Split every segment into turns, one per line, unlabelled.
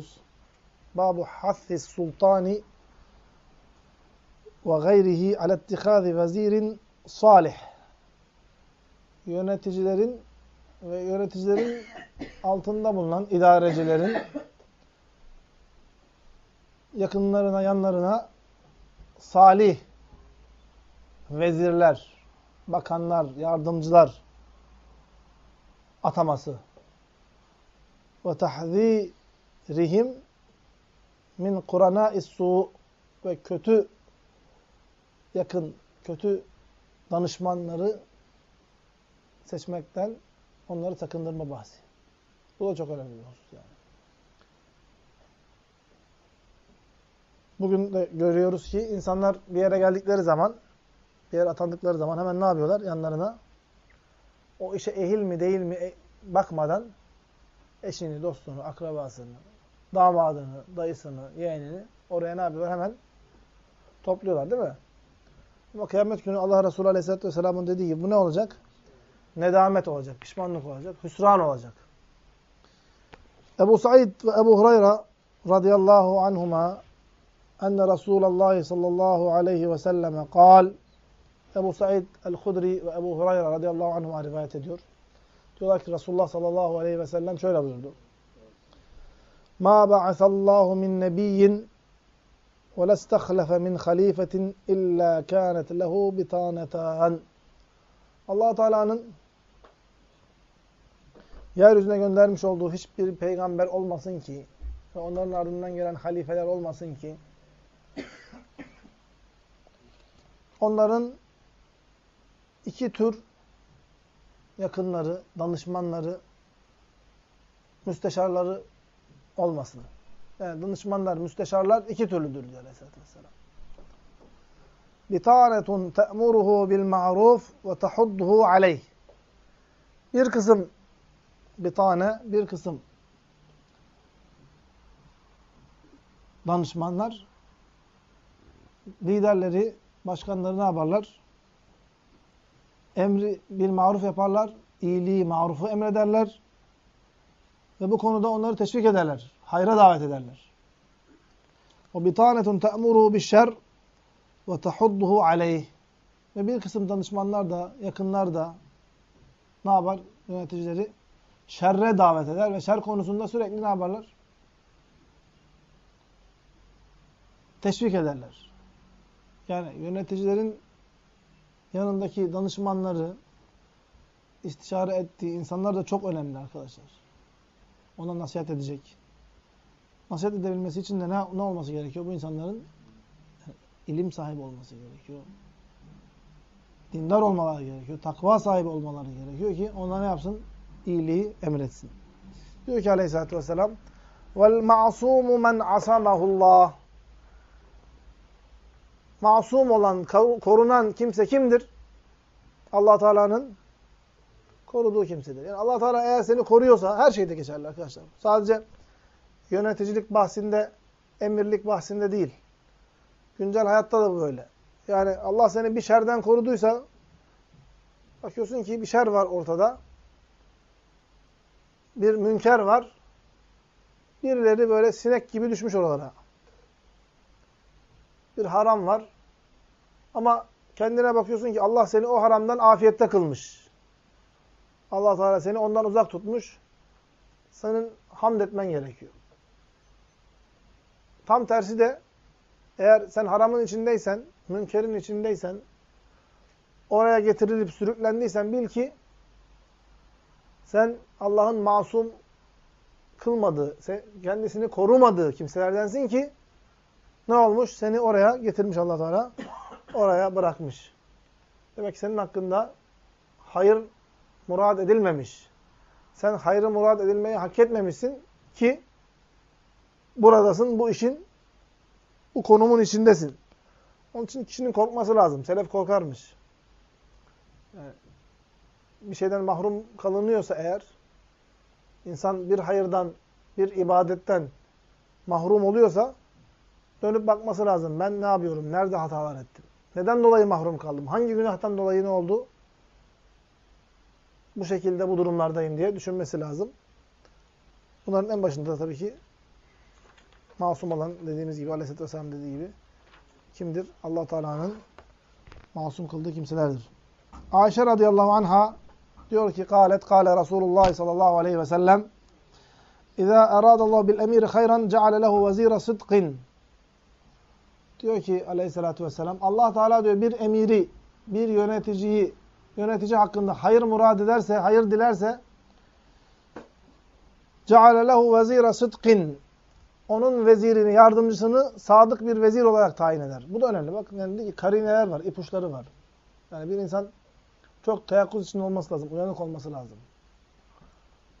ediyoruz. Babu hassis sultani ve gayrihi ala ittihazi vezirin salih. Yöneticilerin ve yöneticilerin altında bulunan idarecilerin yakınlarına, yanlarına salih vezirler, bakanlar, yardımcılar ataması ve tahzirihim min kurana'is su ve kötü yakın, kötü danışmanları seçmekten onları sakındırma bahsi. Bu da çok önemli bir husus yani. Bugün de görüyoruz ki insanlar bir yere geldikleri zaman, bir yere atandıkları zaman hemen ne yapıyorlar? Yanlarına o işe ehil mi değil mi e, bakmadan eşini, dostunu, akrabasını, damadını, dayısını, yeğenini oraya ne yapıyorlar? Hemen topluyorlar değil mi? Ama kıyamet günü Allah Resulü Aleyhisselatü Vesselam'ın dediği gibi bu ne olacak? Nedamet olacak, pişmanlık olacak, hüsran olacak. Ebu Said ve Ebu Hureyre radıyallahu anhuma enne Resulullah sallallahu aleyhi ve selleme kal Ebu Said el-Hudri ve Ebu Hureyre radıyallahu anhuma rivayet ediyor. Diyorlar ki Resulullah sallallahu aleyhi ve sellem şöyle buyurdu. Ma ba'asallahu min nebiyyin ve lestekhlefe min halifetin illa kânet lehu bitanetân. allah Teala'nın yeryüzüne göndermiş olduğu hiçbir peygamber olmasın ki ve onların ardından gelen halifeler olmasın ki onların iki tür yakınları, danışmanları, müsteşarları olmasın. Yani danışmanlar, müsteşarlar iki türlüdür diyor Aleyhisselatü Vesselam. بِتَعْنَةٌ تَأْمُرُهُ بِالْمَعْرُوفِ وَتَحُدُّهُ عَلَيْهِ Bir kısım bir tane, bir kısım danışmanlar, liderleri, başkanları ne yaparlar? Emri bil maruf yaparlar, iyiliği, marufu emrederler ve bu konuda onları teşvik ederler, hayra davet ederler. Te'muru bişşer ve tahudduhu aleyh. Ve bir kısım danışmanlar da, yakınlar da ne yapar? Yöneticileri şerre davet eder ve şer konusunda sürekli ne yaparlar? Teşvik ederler. Yani yöneticilerin yanındaki danışmanları, istişare ettiği insanlar da çok önemli arkadaşlar. Ona nasihat edecek. Nasihat edebilmesi için de ne, ne olması gerekiyor? Bu insanların ilim sahibi olması gerekiyor. Dindar olmaları gerekiyor. Takva sahibi olmaları gerekiyor ki onlar ne yapsın? iyiliği emretsin. Diyor ki aleyhissalatü vesselam vel ma'sumu men asamahullah Masum olan, korunan kimse kimdir? allah Teala'nın koruduğu kimsedir. Yani allah Teala eğer seni koruyorsa her şeyde geçerli arkadaşlar. Sadece yöneticilik bahsinde, emirlik bahsinde değil. Güncel hayatta da böyle. Yani Allah seni bir şerden koruduysa bakıyorsun ki bir şer var ortada bir münker var. Birileri böyle sinek gibi düşmüş oralara. Bir haram var. Ama kendine bakıyorsun ki Allah seni o haramdan afiyette kılmış. Allah Teala seni ondan uzak tutmuş. Senin hamd etmen gerekiyor. Tam tersi de eğer sen haramın içindeysen, münkerin içindeysen, oraya getirilip sürüklendiysen bil ki sen Allah'ın masum kılmadığı, kendisini korumadığı kimselerdensin ki ne olmuş? Seni oraya getirmiş allah Teala. Oraya bırakmış. Demek ki senin hakkında hayır murad edilmemiş. Sen hayrı murad edilmeyi hak etmemişsin ki buradasın, bu işin, bu konumun içindesin. Onun için kişinin korkması lazım. Selef korkarmış. Yani bir şeyden mahrum kalınıyorsa eğer, insan bir hayırdan, bir ibadetten mahrum oluyorsa, dönüp bakması lazım. Ben ne yapıyorum? Nerede hatalar ettim? Neden dolayı mahrum kaldım? Hangi günahtan dolayı ne oldu? bu şekilde bu durumlardayım diye düşünmesi lazım. Bunların en başında tabii ki masum olan dediğimiz gibi Aleyhisselatü Vesselam dediği gibi kimdir? allah Teala'nın masum kıldığı kimselerdir. Ayşe radıyallahu anha diyor ki kâlet kâle Resulullah sallallahu aleyhi ve sellem İzâ erâdallâhu bil emîri hayran ceale lehu vezîre sıdkın Diyor ki aleyhissalatü vesselam Allah Teala diyor bir emiri, bir yöneticiyi yönetici hakkında hayır murad ederse, hayır dilerse ceale lehu vezira sıdkın onun vezirini, yardımcısını sadık bir vezir olarak tayin eder. Bu da önemli. Bakın yani karineler var, ipuçları var. Yani bir insan çok teyakkuz içinde olması lazım, uyanık olması lazım.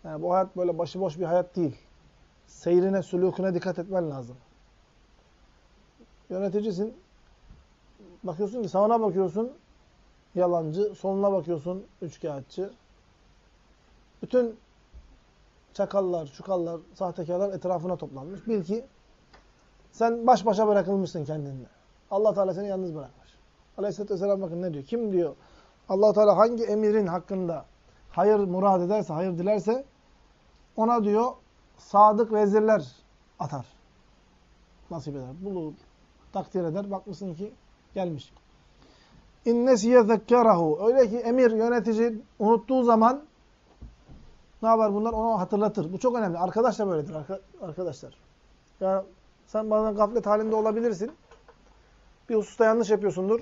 Yani bu hayat böyle başıboş bir hayat değil. Seyrine, sülüküne dikkat etmen lazım. Yöneticisin. Bakıyorsun ki sağına bakıyorsun, yalancı. Soluna bakıyorsun, üçkağıtçı. Bütün çakallar, çukallar, sahtekarlar etrafına toplanmış. Bil ki sen baş başa bırakılmışsın kendinle. Allah Teala seni yalnız bırakmış. Aleyhisselatü Vesselam bakın ne diyor? Kim diyor? allah Teala hangi emirin hakkında hayır murad ederse, hayır dilerse ona diyor sadık vezirler atar. Nasip eder. Bulur, takdir eder. Bakmışsın ki gelmiş. İnnesiye zekkerahu. Öyle ki emir, yönetici unuttuğu zaman ne yapar bunlar? Onu hatırlatır. Bu çok önemli. Arkadaş da böyledir arkadaşlar. Yani sen bazen gaflet halinde olabilirsin. Bir hususta yanlış yapıyorsundur.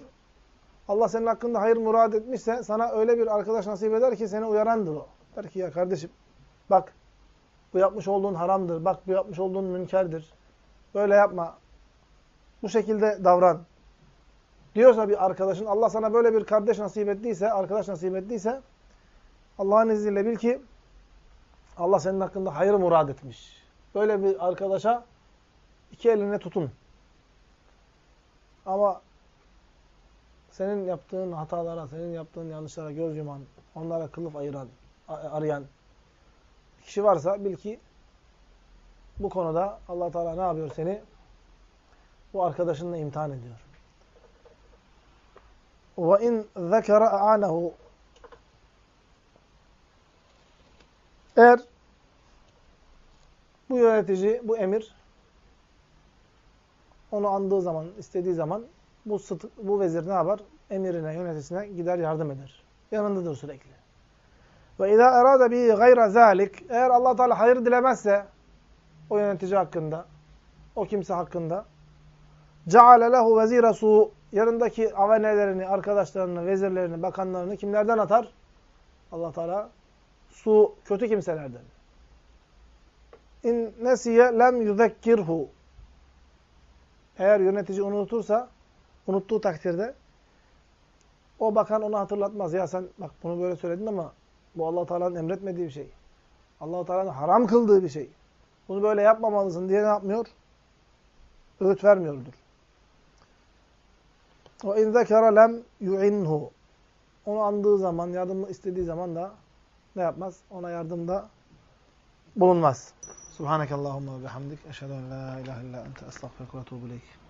Allah senin hakkında hayır murad etmişse sana öyle bir arkadaş nasip eder ki seni uyarandır o. Der ki ya kardeşim bak bu yapmış olduğun haramdır. Bak bu yapmış olduğun münkerdir. Böyle yapma. Bu şekilde davran. Diyorsa bir arkadaşın Allah sana böyle bir kardeş nasip ettiyse, arkadaş nasip ettiyse Allah'ın izniyle bil ki Allah senin hakkında hayır murad etmiş. Böyle bir arkadaşa iki eline tutun. Ama senin yaptığın hatalara, senin yaptığın yanlışlara göz yuman, onlara kılıf ayıran, arayan kişi varsa bil ki bu konuda allah Teala ne yapıyor seni? Bu arkadaşınla imtihan ediyor. وَاِنْ ذَكَرَ اَعَانَهُ Eğer bu yönetici, bu emir onu andığı zaman, istediği zaman bu, sıt, bu vezir ne yapar? Emirine, yöneticisine gider yardım eder. Yanındadır sürekli. Ve izâ erâde bi gayra zâlik eğer Allah Teala hayır dilemezse o yönetici hakkında, o kimse hakkında ceale lehu vezîre su yanındaki avenelerini, arkadaşlarını, vezirlerini, bakanlarını kimlerden atar? Allah Teala su kötü kimselerden. İn nesiye lem yuzekkirhu. Eğer yönetici unutursa, unuttuğu takdirde o bakan onu hatırlatmaz. Ya sen bak bunu böyle söyledin ama bu Allah Teala'nın emretmediği bir şey. Allah Teala'nın haram kıldığı bir şey. Bunu böyle yapmamalısın diye ne yapmıyor? Öğüt vermiyordur. O in zekara lem yu'inhu. Onu andığı zaman, yardım istediği zaman da ne yapmaz? Ona yardımda bulunmaz. Subhanakallahumma ve bihamdik. Eşhedü en la ilahe illa ente estağfiruke ve etûbü.